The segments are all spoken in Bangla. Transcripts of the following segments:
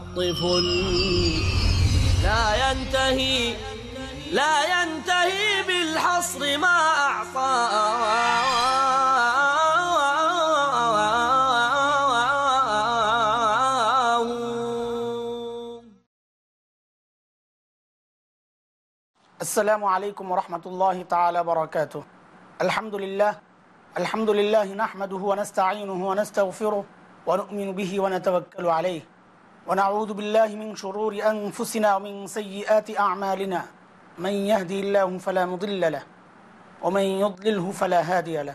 متعطف لا ينتهي لا ينتهي بالحصر ما أعطاه السلام عليكم ورحمة الله تعالى وبركاته. الحمد لله الحمد لله نحمده ونستعينه ونستغفره ونؤمن به ونتوكل عليه. ونعوذ بالله من شرور أنفسنا ومن سيئات أعمالنا. من يهدي الله فلا مضل له ومن يضلله فلا هادي له.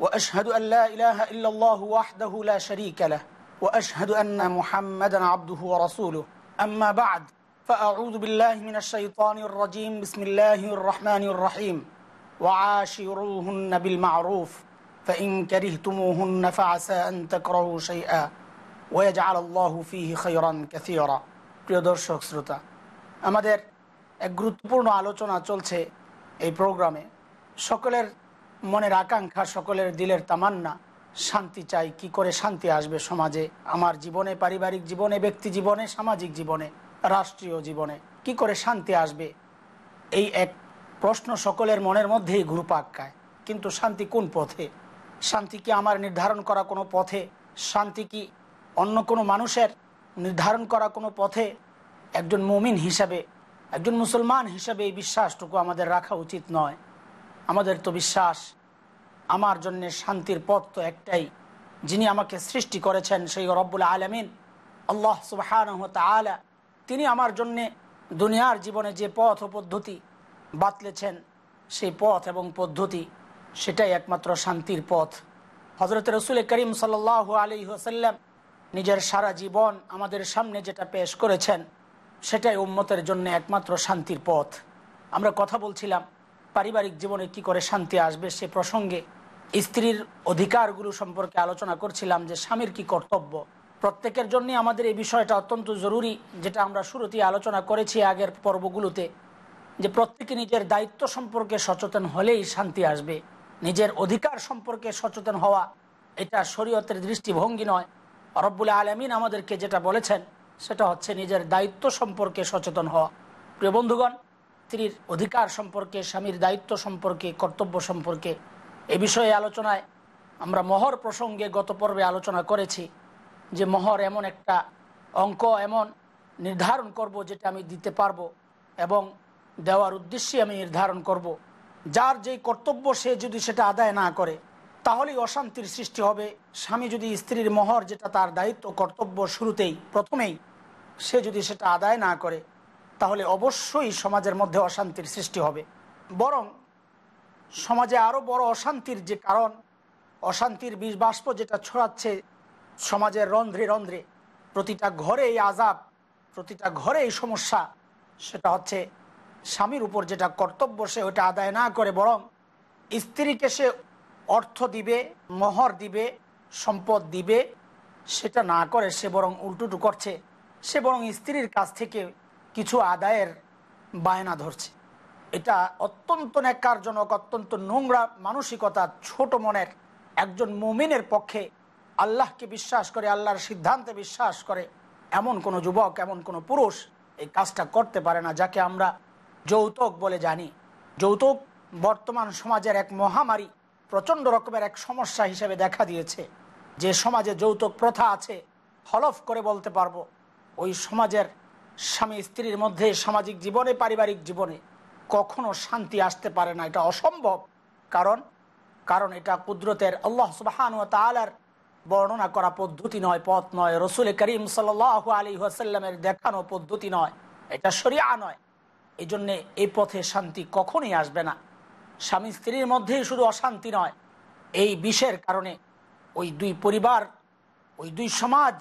وأشهد أن لا إله إلا الله وحده لا شريك له وأشهد أن محمدا عبده ورسوله. أما بعد فأعوذ بالله من الشيطان الرجيم. بسم الله الرحمن الرحيم. وعاشروهن بالمعروف فإن كرهتموهن فعسى أن تكرهوا شيئا. ওয়েজ প্রিয় দর্শক, শ্রোতা, আমাদের এক গুরুত্বপূর্ণ আলোচনা চলছে এই প্রোগ্রামে। সকলের মনের আকাঙ্ক্ষা, সকলের দিলের তামান্না, শান্তি চাই, কি করে শান্তি আসবে সমাজে, আমার জীবনে, পারিবারিক জীবনে, ব্যক্তি জীবনে, সামাজিক জীবনে, রাষ্ট্রীয় জীবনে, কি করে শান্তি আসবে? এই এক প্রশ্ন সকলের মনের মধ্যেই ঘুরপাক খায়, কিন্তু শান্তি কোন পথে? শান্তি কি আমার নির্ধারণ করা কোনো পথে? শান্তি কি অন্য কোনো মানুষের নির্ধারণ করা কোনো পথে একজন মুমিন হিসাবে, একজন মুসলমান হিসাবে এই বিশ্বাসটুকু আমাদের রাখা উচিত নয়। আমাদের তো বিশ্বাস, আমার জন্য শান্তির পথ তো একটাই। যিনি আমাকে সৃষ্টি করেছেন, সেই রব্বুল আলমিন, আল্লাহ সুবাহান আলা তিনি আমার জন্যে দুনিয়ার জীবনে যে পথ ও পদ্ধতি বাতলেছেন, সেই পথ এবং পদ্ধতি সেটাই একমাত্র শান্তির পথ। হজরত রসুল করিম সাল আলী ওসাল্লাম নিজের সারা জীবন আমাদের সামনে যেটা পেশ করেছেন, সেটাই উম্মতের জন্য একমাত্র শান্তির পথ। আমরা কথা বলছিলাম, পারিবারিক জীবনে কি করে শান্তি আসবে সে প্রসঙ্গে। স্ত্রীর অধিকারগুলো সম্পর্কে আলোচনা করছিলাম যে স্বামীর কি কর্তব্য। প্রত্যেকের জন্য আমাদের এই বিষয়টা অত্যন্ত জরুরি, যেটা আমরা শুরুতেই আলোচনা করেছি আগের পর্বগুলোতে, যে প্রত্যেকে নিজের দায়িত্ব সম্পর্কে সচেতন হলেই শান্তি আসবে। নিজের অধিকার সম্পর্কে সচেতন হওয়া, এটা শরীয়তের দৃষ্টিভঙ্গি নয়। রব্বুল আলমিন আমাদেরকে যেটা বলেছেন, সেটা হচ্ছে নিজের দায়িত্ব সম্পর্কে সচেতন হওয়া প্রিয় বন্ধুগণ, স্ত্রীর অধিকার সম্পর্কে, স্বামীর দায়িত্ব সম্পর্কে, কর্তব্য সম্পর্কে এ বিষয়ে আলোচনায় আমরা মহর প্রসঙ্গে গত পর্বে আলোচনা করেছি যে মহর এমন একটা অঙ্ক, এমন নির্ধারণ করব যেটা আমি দিতে পারব এবং দেওয়ার উদ্দেশ্যে আমি নির্ধারণ করব। যার যেই কর্তব্য সে যদি সেটা আদায় না করে তাহলেই অশান্তির সৃষ্টি হবে। স্বামী যদি স্ত্রীর মহর, যেটা তার দায়িত্ব, কর্তব্য শুরুতেই, প্রথমেই সে যদি সেটা আদায় না করে, তাহলে অবশ্যই সমাজের মধ্যে অশান্তির সৃষ্টি হবে। বরং সমাজে আরও বড় অশান্তির যে কারণ, অশান্তির বিষ বাষ্প যেটা ছড়াচ্ছে সমাজের রন্ধ্রে রন্ধ্রে, প্রতিটা ঘরে এই আজাব প্রতিটা ঘরে এই সমস্যা, সেটা হচ্ছে স্বামীর উপর যেটা কর্তব্য সে ওটা আদায় না করে, বরং স্ত্রীকে সে অর্থ দিবে, মোহর দিবে, সম্পদ দিবে, সেটা না করে সে বরং উল্টুটু করছে। সে বরং স্ত্রীর কাছ থেকে কিছু আদায়ের বায়না ধরছে। এটা অত্যন্ত ন্যাক্কারজনক, অত্যন্ত নোংরা মানসিকতা ছোট মনের একজন মুমিনের পক্ষে আল্লাহকে বিশ্বাস করে, আল্লাহর সিদ্ধান্তে বিশ্বাস করে এমন কোনো যুবক, এমন কোনো পুরুষ এই কাজটা করতে পারে না, যাকে আমরা যৌতুক বলে জানি। যৌতুক বর্তমান সমাজের এক মহামারী। প্রচণ্ড রকমের এক সমস্যা হিসেবে দেখা দিয়েছে। যে সমাজে যৌতুক প্রথা আছে, হলফ করে বলতে পারব। ওই সমাজের স্বামী স্ত্রীর মধ্যে সামাজিক জীবনে, পারিবারিক জীবনে কখনো শান্তি আসতে পারে না। এটা অসম্ভব। কারণ কারণ এটা কুদরতের আল্লাহ সুবাহান ও তালার বর্ণনা করা পদ্ধতি নয়, পথ নয়। রসুল করিম সাল আলী আসাল্লামের দেখানো পদ্ধতি নয়। এটা সরিয়া নয়। এই জন্যে এই পথে শান্তি কখনই আসবে না। স্বামী স্ত্রীর মধ্যেই শুধু অশান্তি নয়, এই বিষের কারণে ওই দুই পরিবার, ওই দুই সমাজ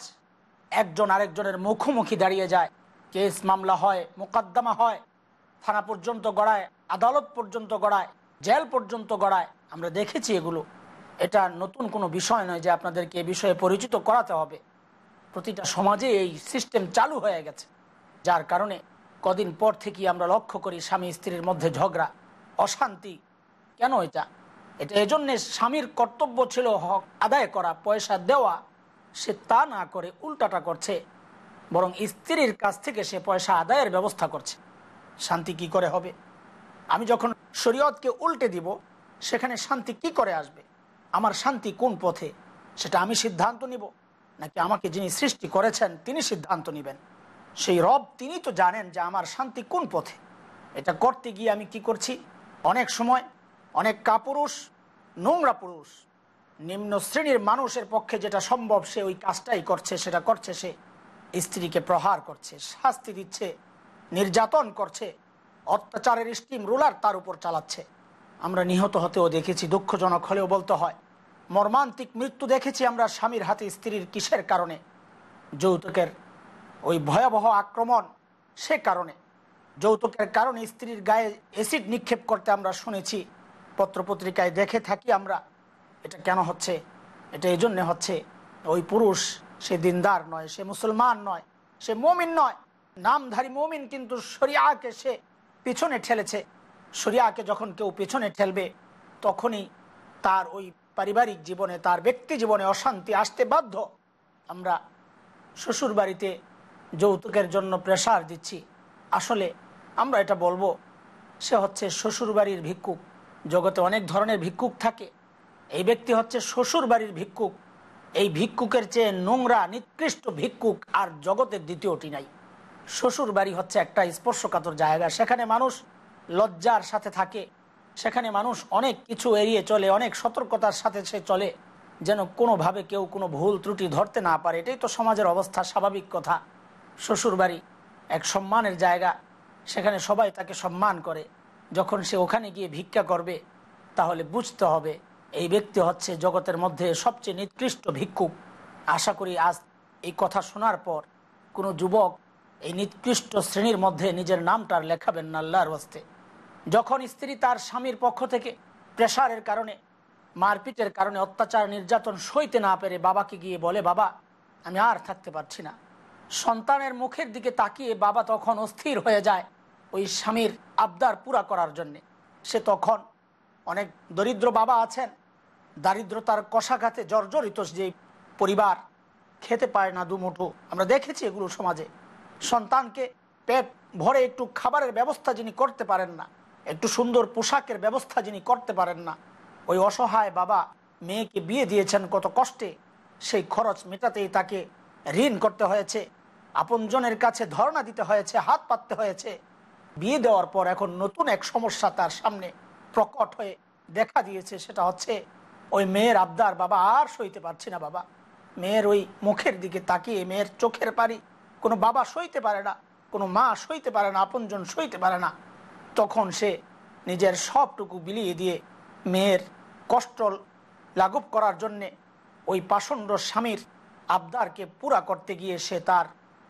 একজন আরেকজনের মুখোমুখি দাঁড়িয়ে যায়। কেস মামলা হয়, মোকদ্দমা হয়, থানা পর্যন্ত গড়ায়, আদালত পর্যন্ত গড়ায়, জেল পর্যন্ত গড়ায়। আমরা দেখেছি এগুলো। এটা নতুন কোনো বিষয় নয় যে আপনাদেরকে এ বিষয়ে পরিচিত করাতে হবে। প্রতিটা সমাজে এই সিস্টেম চালু হয়ে গেছে, যার কারণে কদিন পর থেকেই আমরা লক্ষ্য করি স্বামী স্ত্রীর মধ্যে ঝগড়া। অশান্তি। কেন এটা? এটা এজন্যে স্বামীর কর্তব্য ছিল হক আদায় করা, পয়সা দেওয়া। সে তা না করে উল্টাটা করছে। বরং স্ত্রীর কাছ থেকে সে পয়সা আদায়ের ব্যবস্থা করছে। শান্তি কি করে হবে? আমি যখন শরীয়তকে উল্টে দিব, সেখানে শান্তি কি করে আসবে? আমার শান্তি কোন পথে? সেটা আমি সিদ্ধান্ত নিব। নাকি আমাকে যিনি সৃষ্টি করেছেন, তিনি সিদ্ধান্ত নেবেন? সেই রব তিনি তো জানেন যে আমার শান্তি কোন পথে। এটা করতে গিয়ে আমি কি করছি? অনেক সময় অনেক কাপুরুষ, নোংরা পুরুষ, নিম্ন শ্রেণির মানুষের পক্ষে যেটা সম্ভব সে ওই কাজটাই করছে, সেটা করছে সে। স্ত্রীকে প্রহার করছে, শাস্তি দিচ্ছে, নির্যাতন করছে, অত্যাচারের স্টিম রুলার তার উপর চালাচ্ছে। আমরা নিহত হতেও দেখেছি, দুঃখজনক হলেও বলতে হয়, মর্মান্তিক মৃত্যু দেখেছি আমরা স্বামীর হাতে স্ত্রীর কিসের কারণে? যৌতুকের ওই ভয়াবহ আক্রমণ সে কারণে। যৌতুকের কারণে স্ত্রীর গায়ে অ্যাসিড নিক্ষেপ করতে আমরা শুনেছি। পত্রপত্রিকায় দেখে থাকি আমরা, এটা কেন হচ্ছে? এটা এই জন্যে হচ্ছে। ওই পুরুষ, সে দিনদার নয়, সে মুসলমান নয়, সে মমিন নয়। নামধারী মমিন কিন্তু শরিয়াকে সে পিছনে ঠেলেছে। শরিয়াকে যখন কেউ পেছনে ঠেলবে, তখনই তার ওই পারিবারিক জীবনে, তার ব্যক্তি জীবনে অশান্তি আসতে বাধ্য। আমরা শ্বশুর বাড়িতে যৌতুকের জন্য প্রেশার দিচ্ছি। আসলে আমরা এটা বলব, সে হচ্ছে শ্বশুর বাড়ির ভিক্ষুক। জগতে অনেক ধরনের ভিক্ষুক থাকে। এই ব্যক্তি হচ্ছে শ্বশুর বাড়ির ভিক্ষুক। এই ভিক্ষুকের চেয়ে নোংরা, নিকৃষ্ট ভিক্ষুক আর জগতের দ্বিতীয়টি নাই। শ্বশুর বাড়ি হচ্ছে একটা স্পর্শকাতর জায়গা। সেখানে মানুষ লজ্জার সাথে থাকে। সেখানে মানুষ অনেক কিছু এড়িয়ে চলে, অনেক সতর্কতার সাথে সে চলে। যেন কোনোভাবে কেউ কোনো ভুল ত্রুটি ধরতে না পারে। এটাই তো সমাজের অবস্থা, স্বাভাবিক কথা। শ্বশুর বাড়ি এক সম্মানের জায়গা। সেখানে সবাই তাকে সম্মান করে। যখন সে ওখানে গিয়ে ভিক্ষা করবে, তাহলে বুঝতে হবে এই ব্যক্তি হচ্ছে জগতের মধ্যে সবচেয়ে নিকৃষ্ট ভিক্ষুক। আশা করি আজ এই কথা শোনার পর কোনো যুবক এই নিকৃষ্ট শ্রেণির মধ্যে নিজের নামটার লেখাবেন না আল্লাহর বস্তে যখন স্ত্রী তার স্বামীর পক্ষ থেকে প্রেশারের কারণে, মারপিটের কারণে অত্যাচার, নির্যাতন সইতে না পেরে বাবাকে গিয়ে বলে, বাবা, আমি আর থাকতে পারছি না। সন্তানের মুখের দিকে তাকিয়ে বাবা তখন অস্থির হয়ে যায়। ওই স্বামীর আবদার পুরা করার জন্যে। সে তখন অনেক দরিদ্র বাবা আছেন, দারিদ্রতার কষাঘাতে জর্জরিত যে পরিবার, খেতে পায় না দুমুঠো। আমরা দেখেছি এগুলো সমাজে। সন্তানকে পেট ভরে একটু খাবারের ব্যবস্থা যিনি করতে পারেন না, একটু সুন্দর পোশাকের ব্যবস্থা যিনি করতে পারেন না, ওই অসহায় বাবা মেয়েকে বিয়ে দিয়েছেন কত কষ্টে, সেই খরচ মেটাতেই তাকে ঋণ করতে হয়েছে, আপনজনের কাছে ধর্ণা দিতে হয়েছে, হাত পাততে হয়েছে। বিয়ে দেওয়ার পর এখন নতুন এক সমস্যা তার সামনে প্রকট হয়ে দেখা দিয়েছে, সেটা হচ্ছে ওই মেয়ের আবদার, বাবা, আর সইতে পারছি না, বাবা। মেয়ের ওই মুখের দিকে তাকিয়ে, মেয়ের চোখের পারি কোনো বাবা সইতে পারে না, কোনো মা সইতে পারে না, আপনজন সইতে পারে না। তখন সে নিজের সবটুকু বিলিয়ে দিয়ে মেয়ের কষ্ট লাঘব করার জন্যে ওই পাষণ্ড স্বামীর আবদারকে পুরা করতে গিয়ে সে তার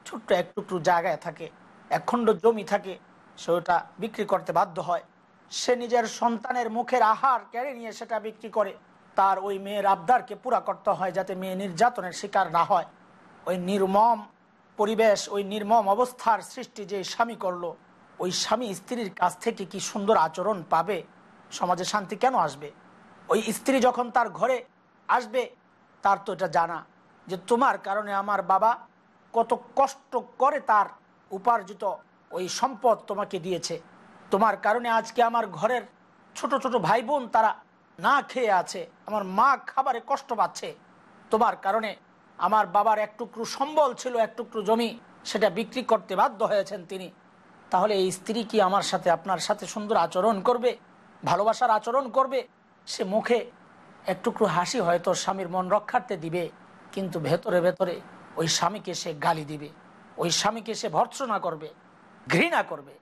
ছোট্ট এক টুকরো জায়গায় থাকে, একখণ্ড জমি থাকে সে ওটা বিক্রি করতে বাধ্য হয়। সে নিজের সন্তানের মুখের আহার কেড়ে নিয়ে সেটা বিক্রি করে। তার ওই মেয়ের আবদারকে পুরা করতে হয় যাতে মেয়ে নির্যাতনের শিকার না হয়। ওই নির্মম পরিবেশ, ওই নির্মম অবস্থার সৃষ্টি যে স্বামী করল, ওই স্বামী স্ত্রীর কাছ থেকে কি সুন্দর আচরণ পাবে? সমাজে শান্তি কেন আসবে? ওই স্ত্রী যখন তার ঘরে আসবে, তার তো এটা জানা যে তোমার কারণে আমার বাবা কত কষ্ট করে তার উপার্জিত ওই সম্পদ তোমাকে দিয়েছে। তোমার কারণে আজকে আমার ঘরের ছোট ছোট ভাই বোন তারা না খেয়ে আছে। আমার মা খাবারে কষ্ট পাচ্ছে। তোমার কারণে আমার বাবার এক টুকরো সম্বল ছিল, এক টুকরো জমি, সেটা বিক্রি করতে বাধ্য হয়েছেন তিনি। তাহলে এই স্ত্রী কি আমার সাথে, আপনার সাথে সুন্দর আচরণ করবে? ভালোবাসার আচরণ করবে? সে মুখে এক টুকরো হাসি হয়তো স্বামীর মন রক্ষার্থে দিবে, কিন্তু ভেতরে ভেতরে ওই স্বামীকে সে গালি দিবে। ওই স্বামীকে সে ভর্ৎসনা করবে। ঘৃণা করবে।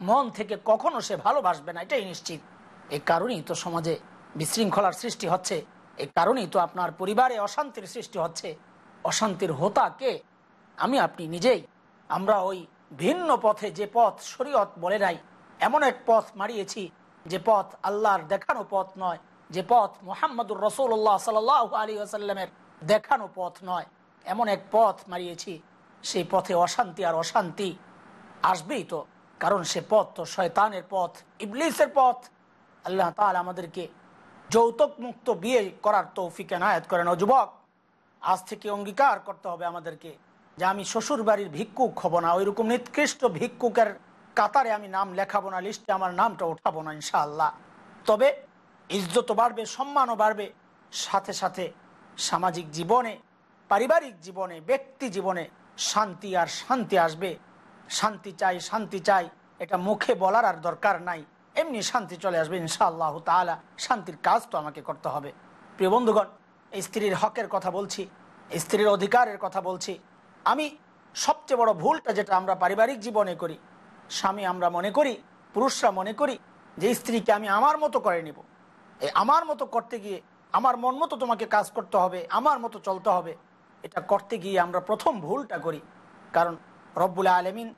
মন থেকে কখনো সে ভালোবাসবে না, এটাই নিশ্চিত। এই কারণেই তো সমাজে বিশৃঙ্খলার সৃষ্টি হচ্ছে। এই কারণেই তো আপনার পরিবারে অশান্তির সৃষ্টি হচ্ছে। অশান্তির হোতা কে? আমি, আপনি নিজেই। আমরা ওই ভিন্ন পথে যে পথ শরীয়ত বলে নাই, এমন এক পথ মারিয়েছি, যে পথ আল্লাহর দেখানো পথ নয়, যে পথ মোহাম্মদুর রসুল্লাহ সাল আলী আসাল্লামের দেখানো পথ নয়। এমন এক পথ মারিয়েছি, সেই পথে অশান্তি আর অশান্তি। আসবেই তো। কারণ সে পথ তো শয়তানের পথ, ইবলিসের পথ। আল্লাহ তাআলা আমাদেরকে যৌতুক মুক্ত বিয়ে করার তৌফিক, এনায়ত করেন। ও যুবক, আজ থেকে অঙ্গীকার করতে হবে আমাদেরকে যে আমি শ্বশুর বাড়ির ভিক্ষুক হব না। ওইরকম নিকৃষ্ট ভিক্ষুকের কাতারে আমি নাম লেখাবো না, লিস্টে আমার নামটা উঠাবো না, ইনশাআল্লাহ। তবে ইজ্জতও বাড়বে, সম্মানও বাড়বে। সাথে সাথে সামাজিক জীবনে, পারিবারিক জীবনে, ব্যক্তি জীবনে শান্তি আর শান্তি আসবে। শান্তি চাই শান্তি চাই। এটা মুখে বলার আর দরকার নাই। এমনি শান্তি চলে আসবে ইনশাআল্লাহ তাআলা। শান্তির কাজ তো আমাকে করতে হবে। প্রিয় বন্ধুগণ স্ত্রীর হকের কথা বলছি স্ত্রীর অধিকারের কথা বলছি। আমি সবচেয়ে বড় ভুলটা যেটা আমরা পারিবারিক জীবনে করি, স্বামী আমরা মনে করি, পুরুষরা মনে করি, যে স্ত্রীকে আমি আমার মতো করে নিব। এই আমার মতো করতে গিয়ে আমার মন মতো তোমাকে কাজ করতে হবে, আমার মতো চলতে হবে, এটা করতে গিয়ে আমরা প্রথম ভুলটা করি। কারণ রব্বুল আলমিন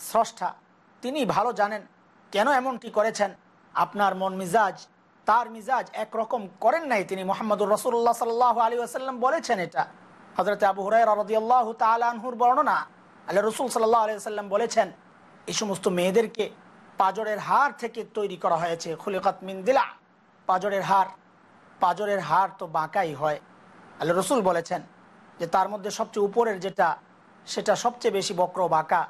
স্রষ্টা। তিনি ভালো জানেন কেন এমনটি করেছেন। আপনার মন মিজাজ, তার মিজাজ একরকম করেন নাই তিনি। মোহাম্মদুর রসুল্লাহ সাল্লাহ আলী আসাল্লাম বলেছেন এটা। হজরত আবু হুরাই তালানহুর বর্ণনা। আল্লাহ রসুল সাল্লাহ আলি সাল্লাম বলেছেন এই সমস্ত মেয়েদেরকে পাজরের হার থেকে তৈরি করা হয়েছে। খুলিকাত মিন দিলা। পাজরের হার পাজরের হার তো বাঁকাই হয়। আল্লাহ রসুল বলেছেন যে, তার মধ্যে সবচেয়ে উপরের যেটা, সেটা সবচেয়ে বেশি বক্র বাঁকা।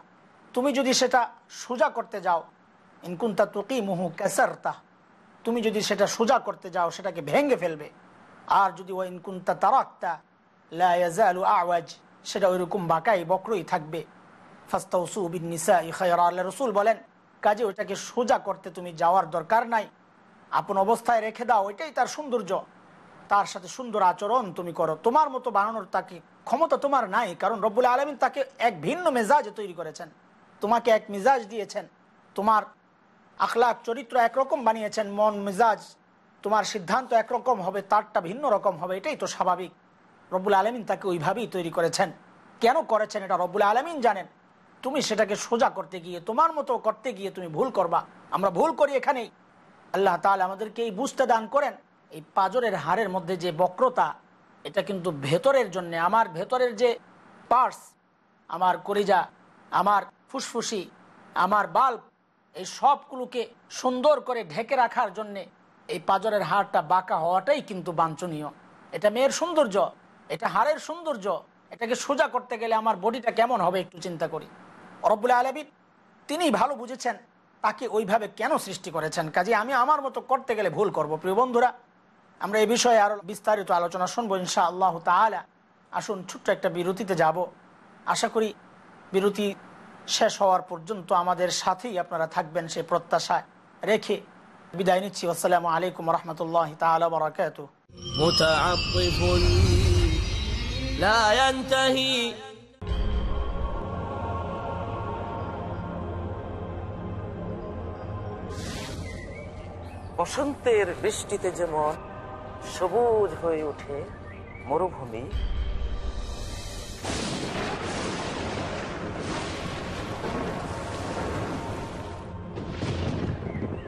তুমি যদি সেটা সোজা করতে যাও ইনকুন্তা তুকি মুহু ক্যাসারতা তুমি যদি সেটা সোজা করতে যাও, সেটাকে ভেঙে ফেলবে। আর যদি ও ইনকুন্তা তারাক্তা লায়াজালু আওয়াজ, সেটা ওইরকম বাঁকাই, বক্রই থাকবে। ফাস্তাউসু বিন আল্লাহ রসুল বলেন, কাজে ওইটাকে সোজা করতে তুমি যাওয়ার দরকার নাই। আপন অবস্থায় রেখে দাও, ওইটাই তার সৌন্দর্য। তার সাথে সুন্দর আচরণ তুমি করো। তোমার মতো বানানোর তাকে ক্ষমতা তোমার নাই, কারণ রব্বুল আলমিন তাকে এক ভিন্ন মেজাজে তৈরি করেছেন। তোমাকে এক মিজাজ দিয়েছেন। তোমার আখলাক চরিত্র একরকম বানিয়েছেন, মন, মিজাজ, তোমার সিদ্ধান্ত একরকম হবে, তারটা ভিন্ন রকম হবে, এটাই তো স্বাভাবিক। রব্বুল আলমিন তাকে ওইভাবেই তৈরি করেছেন। কেন করেছেন এটা রব্বুল আলমিন জানেন। তুমি সেটাকে সোজা করতে গিয়ে, তোমার মতো করতে গিয়ে তুমি ভুল করবা। আমরা ভুল করি এখানেই। আল্লাহ তাহলে আমাদেরকে এই বুঝতে দান করেন। এই পাজরের হাড়ের মধ্যে যে বক্রতা, এটা কিন্তু ভেতরের জন্য, আমার ভেতরের যে পার্স আমার করিজা আমার ফুসফুসি, আমার বাল্ব, এই সবগুলোকে সুন্দর করে ঢেকে রাখার জন্যে এই পাজরের হাড়টা বাঁকা হওয়াটাই কিন্তু বাঞ্ছনীয়। এটা মেয়ের সৌন্দর্য, এটা হাড়ের সৌন্দর্য, এটাকে সোজা করতে গেলে আমার বডিটা কেমন হবে একটু চিন্তা করি। অরবুল আলবিন তিনি ভালো বুঝেছেন, তাকে ওইভাবে কেন সৃষ্টি করেছেন? কাজে আমি আমার মতো করতে গেলে ভুল করব। প্রিয় বন্ধুরা, আমরা এই বিষয়ে আরও বিস্তারিত আলোচনা শুনব ইনশা আল্লাহ তালা আসুন, ছোট্ট একটা বিরতিতে যাব। আশা করি বিরতি শেষ হওয়ার পর্যন্ত আমাদের সাথেই আপনারা থাকবেন সে প্রত্যাশায় রেখে বিদায় নিচ্ছি আসসালামু আলাইকুম রহমতুল্লাহ তালা বরাকাত متعطف لا ينتهي বসন্তের বৃষ্টিতে যেমন সবুজ হয়ে ওঠে মরুভূমি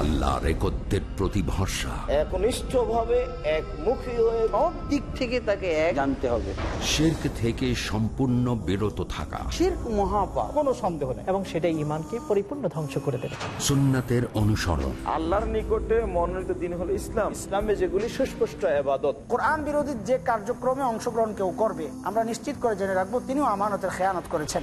আল্লাহ রেকত্বের প্রতি ভরসা। একনিষ্ঠ ভাবে একমুখী হয়ে সব দিক থেকে তাকে এক জানতে হবে। শির্ক থেকে সম্পূর্ণ বিরত থাকা। শির্ক মহাপাপ কোনো সন্দেহ নেই। এবং সেটা ইমানকে পরিপূর্ণ ধ্বংস করে দেবে। সুন্নাতের অনুসরণ। আল্লাহর নিকটে মনোনীত দিন হলো ইসলাম। ইসলামে যেগুলি সুস্পষ্ট আবাদত কোরআন বিরোধী যে কার্যক্রমে অংশগ্রহণ কেউ করবে আমরা নিশ্চিত করে জেনে রাখব তিনিও আমানতের খেয়ানত করেছেন।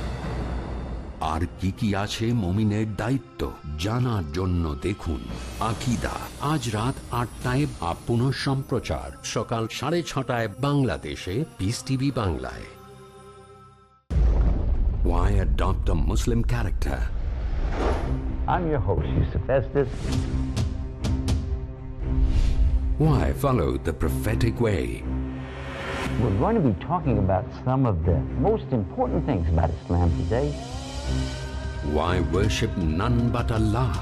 কি কি আছে মমিনের দায়িত্ব জানার জন্য দেখুন আকিদা আজ রাত আটটায় বা পুনঃ সম্প্রচার সকাল সাড়ে ছটায় বাংলাদেশে পিস টিভি বাংলায় Why adopt a Muslim character? I'm your host, Yusuf Estes. Why follow the prophetic way? We're going to be talking about some of the most important things about Islam today. Why worship none but Allah?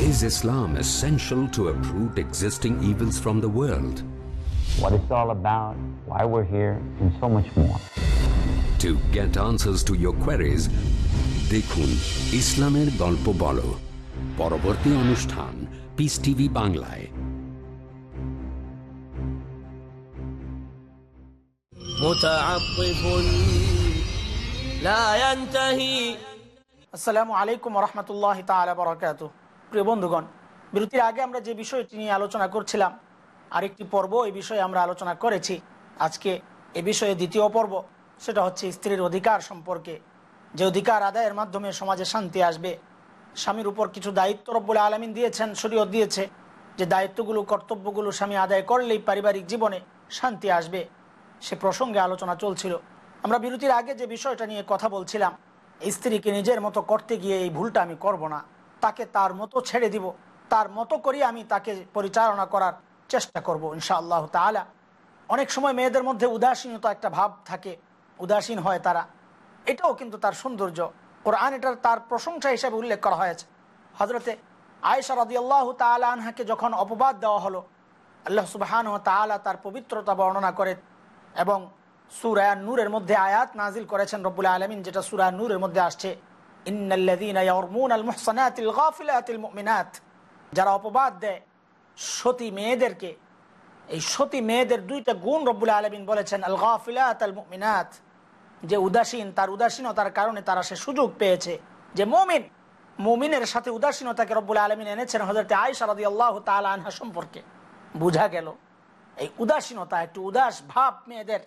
Is Islam essential to uproot existing evils from the world? What it's all about, why we're here, and so much more. To get answers to your queries, দেখুন ইসলামের গল্প বলো পরবর্তী অনুষ্ঠান পিস টিভি বাংলায় متعطف لا ينتهي আসসালামু আলাইকুম প্রিয় বন্ধুগণ, বিরতির আগে আমরা যে বিষয়টি নিয়ে আলোচনা করছিলাম, আরেকটি পর্ব এই বিষয়ে আমরা আলোচনা করেছি। আজকে এ বিষয়ে দ্বিতীয় পর্ব, সেটা হচ্ছে স্ত্রীর অধিকার সম্পর্কে। যে অধিকার আদায়ের মাধ্যমে সমাজে শান্তি আসবে, স্বামীর উপর কিছু দায়িত্ব রব্বুল আলমিন দিয়েছেন, শরীয়ত দিয়েছে, যে দায়িত্বগুলো, কর্তব্যগুলো স্বামী আদায় করলেই পারিবারিক জীবনে শান্তি আসবে। সে প্রসঙ্গে আলোচনা চলছিল। আমরা বিরতির আগে যে বিষয়টা নিয়ে কথা বলছিলাম স্ত্রীকে নিজের মতো করতে গিয়ে এই ভুলটা আমি করব না। তাকে তার মতো ছেড়ে দিব। তার মতো করি আমি তাকে পরিচালনা করার চেষ্টা করব, ইনশাআল্লাহ তালা অনেক সময় মেয়েদের মধ্যে উদাসীনতা একটা ভাব থাকে। উদাসীন হয় তারা। এটাও কিন্তু তার সৌন্দর্য। কোরআন এটার তার প্রশংসা হিসেবে উল্লেখ করা হয়েছে। হজরতে আয়েশা রদিয়াল্লাহ তালা আনহাকে যখন অপবাদ দেওয়া হলো, আল্লাহ সুবাহান ও তালা তার পবিত্রতা বর্ণনা করে এবং সুরা নূরের মধ্যে আয়াত নাজিল করেছেন রব্বুল আলমিন, যেটা সুরা নূরের মধ্যে আসছে। যারা অপবাদ দেয় সতী মেয়েদেরকে, এই সতী মেয়েদের দুইটা গুণ রব্বুল আলমিন বলেছেন, আল গাফিলাত যে উদাসীন, তার উদাসীনতার কারণে তারা সে সুযোগ পেয়েছে। যে মমিন, মমিনের সাথে উদাসীনতাকে রব্বুল আলমিন এনেছেন হজরতে আয়সা রদি আল্লাহ তাল আনহা সম্পর্কে। বোঝা গেল, এই উদাসীনতা, একটু উদাস ভাব মেয়েদের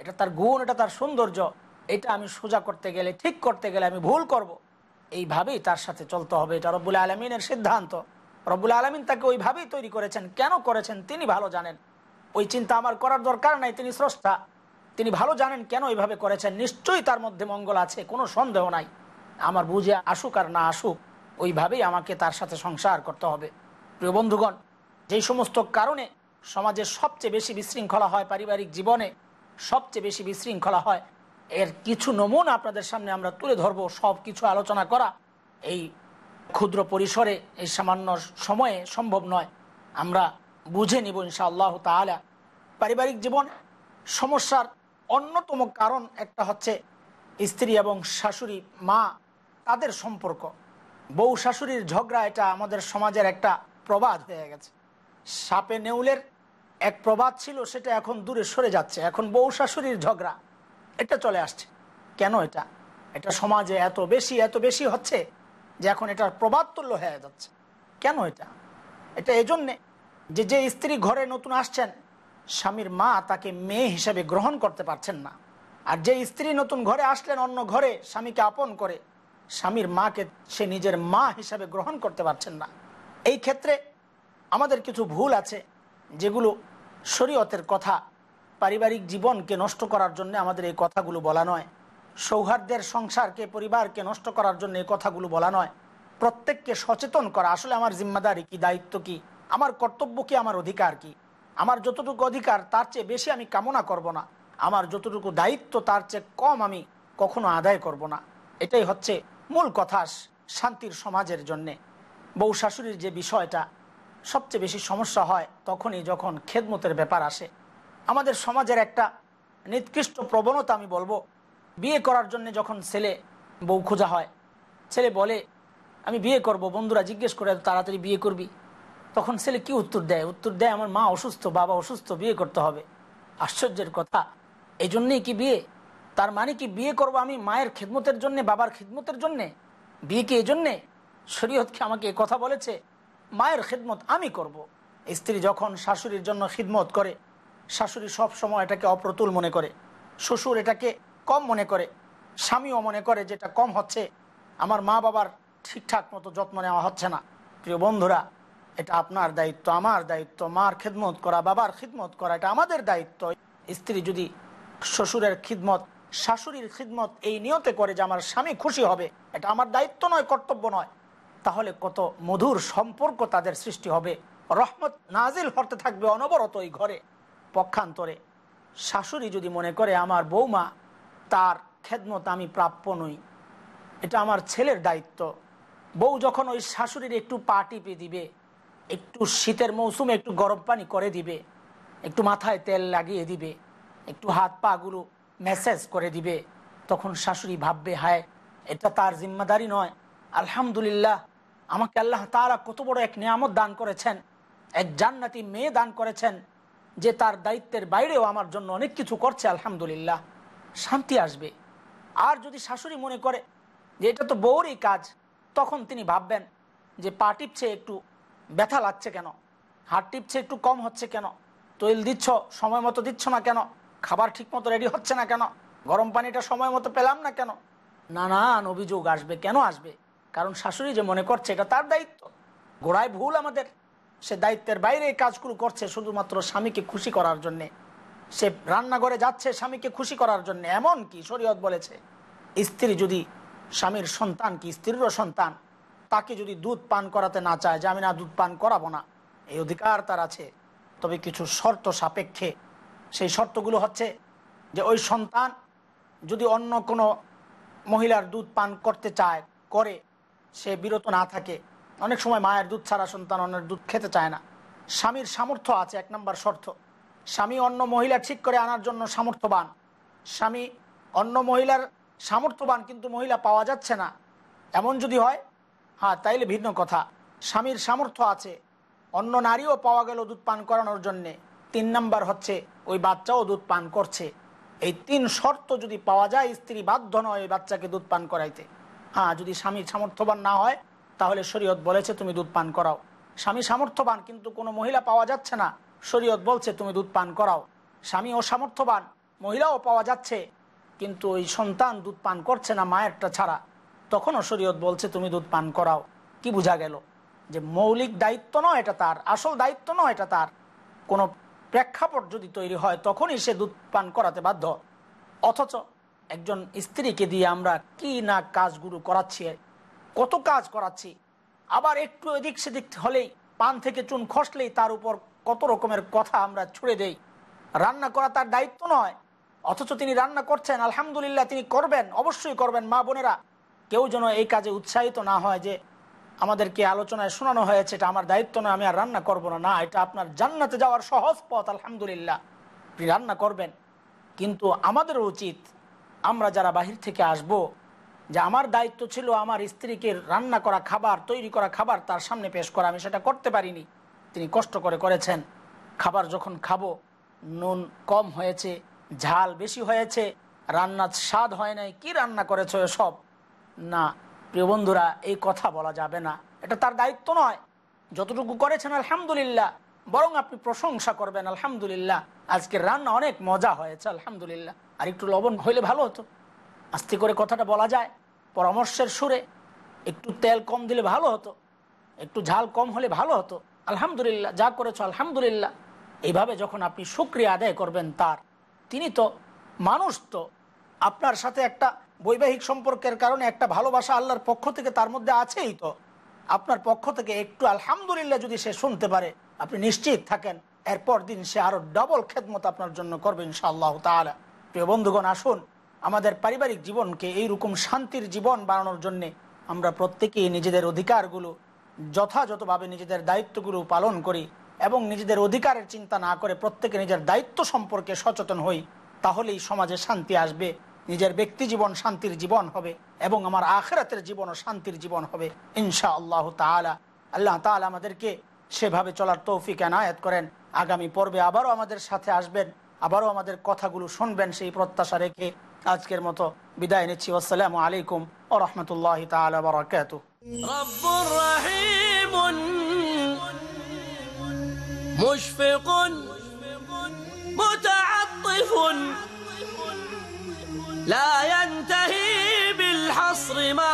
এটা তার গুণ, এটা তার সৌন্দর্য। এটা আমি সোজা করতে গেলে, ঠিক করতে গেলে আমি ভুল করব। এইভাবেই তার সাথে চলতে হবে। এটা রব্বুল আলমিনের সিদ্ধান্ত। রব্বুল আলমিন তাকে ওইভাবেই তৈরি করেছেন, কেন করেছেন তিনি ভালো জানেন। ওই চিন্তা আমার করার দরকার নাই, তিনি স্রষ্টা। তিনি ভালো জানেন কেন এইভাবে করেছেন, নিশ্চয়ই তার মধ্যে মঙ্গল আছে, কোনো সন্দেহ নাই। আমার বুঝে আসুক আর না আসুক, ওইভাবেই আমাকে তার সাথে সংসার করতে হবে। প্রিয় বন্ধুগণ, যেই সমস্ত কারণে সমাজে সবচেয়ে বেশি বিশৃঙ্খলা হয় পারিবারিক জীবনে সবচেয়ে বেশি বিশৃঙ্খলা হয়। এর কিছু নমুনা আপনাদের সামনে আমরা তুলে ধরবো। সব কিছু আলোচনা করা এই ক্ষুদ্র পরিসরে এই সামান্য সময়ে সম্ভব নয়। আমরা বুঝে নিব ইনশা ইনশাআল্লাহ তাহলে পারিবারিক জীবন সমস্যার অন্যতম কারণ একটা হচ্ছে স্ত্রী এবং শাশুড়ি, মা, তাদের সম্পর্ক। বউ শাশুড়ির ঝগড়া এটা আমাদের সমাজের একটা প্রবাদ হয়ে গেছে। সাপে নেউলের এক প্রবাদ ছিল, সেটা এখন দূরে সরে যাচ্ছে। এখন বউ শাশুড়ির ঝগড়া। এটা চলে আসছে। কেন এটা? এটা সমাজে এত বেশি এত বেশি হচ্ছে যে এখন এটার প্রবাদ তুল্য হয়ে যাচ্ছে। কেন এটা? এটা এজন্যে যে যে স্ত্রী ঘরে নতুন আসছেন, স্বামীর মা তাকে মেয়ে হিসেবে গ্রহণ করতে পারছেন না। আর যে স্ত্রী নতুন ঘরে আসলেন, অন্য ঘরে স্বামীকে আপন করে, স্বামীর মাকে সে নিজের মা হিসাবে গ্রহণ করতে পারছেন না। এই ক্ষেত্রে আমাদের কিছু ভুল আছে, যেগুলো শরীয়তের কথা, পারিবারিক জীবনকে নষ্ট করার জন্য আমাদের এই কথাগুলো বলা নয়। সৌহার্দ্যের সংসারকে, পরিবারকে নষ্ট করার জন্য এই কথাগুলো বলা নয়। প্রত্যেককে সচেতন করা, আসলে আমার জিম্মাদারি কি, দায়িত্ব কি, আমার কর্তব্য কি, আমার অধিকার কি? আমার যতটুকু অধিকার, তার চেয়ে বেশি আমি কামনা করব না। আমার যতটুকু দায়িত্ব, তার চেয়ে কম আমি কখনো আদায় করব না। এটাই হচ্ছে মূল কথা শান্তির সমাজের জন্যে। বউ শাশুড়ির যে বিষয়টা সবচেয়ে বেশি সমস্যা হয় তখনই যখন খেদমতের ব্যাপার আসে। আমাদের সমাজের একটা নিকৃষ্ট প্রবণতা আমি বলব। বিয়ে করার জন্য যখন ছেলে বউ খোঁজা হয়, ছেলে বলে, আমি বিয়ে করব, বন্ধুরা জিজ্ঞেস করে তাড়াতাড়ি বিয়ে করবি? তখন ছেলে কি উত্তর দেয়? উত্তর দেয়, আমার মা অসুস্থ, বাবা অসুস্থ, বিয়ে করতে হবে। আশ্চর্যের কথা এই জন্যেই কি বিয়ে? তার মানে কি বিয়ে করব আমি মায়ের খিদমতের জন্যে, বাবার খিদমতের জন্যে? বিয়ে কি এই জন্যে শরীয়তকে আমাকে কথা বলেছে? মায়ের খিদমত আমি করব। স্ত্রী যখন শাশুড়ির জন্য খিদমত করে, শাশুড়ি সব সময় এটাকে অপ্রতুল মনে করে। শ্বশুর এটাকে কম মনে করে, স্বামীও মনে করে যেটা কম হচ্ছে। আমার মা বাবার ঠিকঠাক মতো যত্ন নেওয়া হচ্ছে না। প্রিয় বন্ধুরা, এটা আপনার দায়িত্ব, আমার দায়িত্ব। মার খিদমত করা, বাবার খিদমত করা, এটা আমাদের দায়িত্ব। স্ত্রী যদি শ্বশুরের খিদমত, শাশুড়ির খিদমত এই নিয়তে করে যে আমার স্বামী খুশি হবে, এটা আমার দায়িত্ব নয়, কর্তব্য নয়। তাহলে কত মধুর সম্পর্ক তাদের সৃষ্টি হবে। রহমত নাজিল হতে থাকবে অনবরত ওই ঘরে। পক্ষান্তরে শাশুড়ি যদি মনে করে আমার বৌমা তার খেদমত আমি প্রাপ্য নই, এটা আমার ছেলের দায়িত্ব। বউ যখন ওই শাশুড়ির একটু পা টিপে দিবে, একটু শীতের মৌসুমে একটু গরম পানি করে দিবে, একটু মাথায় তেল লাগিয়ে দিবে, একটু হাত পাগুলো মেসেজ করে দিবে, তখন শাশুড়ি ভাববে, হায়, এটা তার জিম্মাদারি নয়। আলহামদুলিল্লাহ আমাকে আল্লাহ তারা কত বড় এক নিয়ামত দান করেছেন, এক জান্নাতি মেয়ে দান করেছেন, যে তার দায়িত্বের বাইরেও আমার জন্য অনেক কিছু করছে, আলহামদুলিল্লাহ। শান্তি আসবে। আর যদি শাশুড়ি মনে করে যে এটা তো বউরই কাজ, তখন তিনি ভাববেন যে পা টিপছে একটু ব্যথা লাগছে কেন? হাত টিপছে একটু কম হচ্ছে কেন? তৈল দিচ্ছ, সময় মতো দিচ্ছ না কেন? খাবার ঠিক মতো রেডি হচ্ছে না কেন? গরম পানিটা সময় মতো পেলাম না কেন? নানান অভিযোগ আসবে। কেন আসবে? কারণ শাশুড়ি যে মনে করছে এটা তার দায়িত্ব। গোড়ায় ভুল আমাদের। সে দায়িত্বের বাইরে কাজগুলো করছে শুধুমাত্র স্বামীকে খুশি করার জন্যে। সে রান্নাঘরে যাচ্ছে স্বামীকে খুশি করার জন্য। এমন কি শরীয়ত বলেছে? স্ত্রী যদি স্বামীর সন্তান কি স্ত্রীরও সন্তান? তাকে যদি দুধ পান করাতে না চায় যে আমি না দুধ পান করাবো না। এই অধিকার তার আছে। তবে কিছু শর্ত সাপেক্ষে। সেই শর্তগুলো হচ্ছে যে ওই সন্তান যদি অন্য কোনো মহিলার দুধ পান করতে চায়, করে সে বিরত না থাকে। অনেক সময় মায়ের দুধ ছাড়া সন্তান অন্যের দুধ খেতে চায় না। স্বামীর সামর্থ্য আছে, এক নম্বর শর্ত। স্বামী অন্য মহিলা ঠিক করে আনার জন্য সামর্থ্যবান। স্বামী অন্য মহিলার সামর্থ্যবান কিন্তু মহিলা পাওয়া যাচ্ছে না। এমন যদি হয় হ্যাঁ তাইলে ভিন্ন কথা। স্বামীর সামর্থ্য আছে। অন্য নারীও পাওয়া গেল দুধ পান করানোর জন্যে। তিন নাম্বার হচ্ছে, ওই বাচ্চাও দুধ পান করছে। এই তিন শর্ত যদি পাওয়া যায়, স্ত্রী বাধ্য নয় ওই বাচ্চাকে দুধ পান করাইতে। যদি স্বামী সামর্থ্যবান না হয়, তাহলে শরীয়ত বলেছে তুমি দুধ পান করাও। স্বামী সামর্থ্যবান, কিন্তু কোনো মহিলা পাওয়া যাচ্ছে না। শরীয়ত বলছে তুমি দুধ পান করাও। স্বামী অসামর্থ্যবান, মহিলাও পাওয়া যাচ্ছে, কিন্তু ওই সন্তান দুধ পান করছে না মায়েরটা ছাড়া। তখনও শরীয়ত বলছে তুমি দুধ পান করাও। কি বোঝা গেল? যে মৌলিক দায়িত্ব নয় এটা তার, আসল দায়িত্ব নয় এটা তার। কোনো প্রেক্ষাপট যদি তৈরি হয়, তখনই সে দুধ পান করাতে বাধ্য। অথচ একজন স্ত্রীকে দিয়ে আমরা কি না কাজগুলো করাচ্ছি, কত কাজ করাচ্ছি, আবার একটু এদিক সেদিক হলেই, পান থেকে চুন খসলেই তার উপর কত রকমের কথা আমরা ছুড়ে দেই। রান্না করা তার দায়িত্ব নয়, অথচ তিনি রান্না করছেন, আলহামদুলিল্লাহ তিনি করবেন, অবশ্যই করবেন মা বোনেরা। কেউ যেন এই কাজে উৎসাহিত না হয় যে, আমাদেরকে আলোচনায় শোনানো হয়েছে, এটা আমার দায়িত্ব নয়, আমি আর রান্না করব না। না, এটা আপনার জান্নাতে যাওয়ার সহজ পথ, আলহামদুলিল্লাহ। আপনি রান্না করবেন, কিন্তু আমাদেরও উচিত আমরা যারা বাহির থেকে আসব, যে আমার দায়িত্ব ছিল আমার স্ত্রীকে রান্না করা খাবার, তৈরি করা খাবার তার সামনে পেশ করা, আমি সেটা করতে পারিনি। তিনি কষ্ট করে করেছেন। খাবার যখন খাব, নুন কম হয়েছে, ঝাল বেশি হয়েছে, রান্নার স্বাদ হয় নাই, কি রান্না করেছ সব না, প্রিয় বন্ধুরা, এই কথা বলা যাবে না। এটা তার দায়িত্ব নয়। যতটুকু করেছেন, আলহামদুলিল্লাহ। বরং আপনি প্রশংসা করবেন, আলহামদুলিল্লাহ। আজকের রান্না অনেক মজা হয়েছে, আলহামদুলিল্লাহ। আর একটু লবণ হইলে ভালো হতো। আস্তে করে কথাটা বলা যায়, পরামর্শের সুরে একটু তেল কম দিলে ভালো হতো, একটু ঝাল কম হলে ভালো হতো। আলহামদুলিল্লাহ, যা করেছ আলহামদুলিল্লাহ। এইভাবে যখন আপনি সুক্রিয়া আদায় করবেন তার, তিনি তো মানুষ তো। আপনার সাথে একটা বৈবাহিক সম্পর্কের কারণে একটা ভালোবাসা আল্লাহর পক্ষ থেকে তার মধ্যে আছেই তো। আপনার পক্ষ থেকে একটু আলহামদুলিল্লাহ যদি সে শুনতে পারে, আপনি নিশ্চিত থাকেন, এরপর দিন সে আরও ডবল খেদমত আপনার জন্য করবে ইনশাআল্লাহ তাআলা। প্রিয় বন্ধুগণ, আসুন আমাদের পারিবারিক জীবনকে এইরকম শান্তির জীবন বানানোর জন্য আমরা প্রত্যেকেই নিজেদের অধিকারগুলো যথাযথভাবে নিজেদের দায়িত্বগুলো পালন করি এবং নিজেদের অধিকারের চিন্তা না করে প্রত্যেকে নিজের দায়িত্ব সম্পর্কে সচেতন হই, তাহলেই সমাজে শান্তি আসবে, নিজের ব্যক্তি জীবন শান্তির জীবন হবে এবং আমার আখেরাতের জীবনও শান্তির জীবন হবে। ইনশা আল্লাহ তালা আল্লাহ তালা আমাদেরকে সেভাবে চলার তৌফিক এনায়ত করেন। আগামী পর্বে আবারও আমাদের সাথে আসবেন। আবারও আমাদের কথাগুলো শুনবেন সেই প্রত্যাশা রেখে আজকের মতো বিদায় নিচ্ছি আসসালামু আলাইকুম ও রহমতুল্লাহ তালা বরাকাত رب رحيم مشفق متعطف لا ينتهي بالحصر ما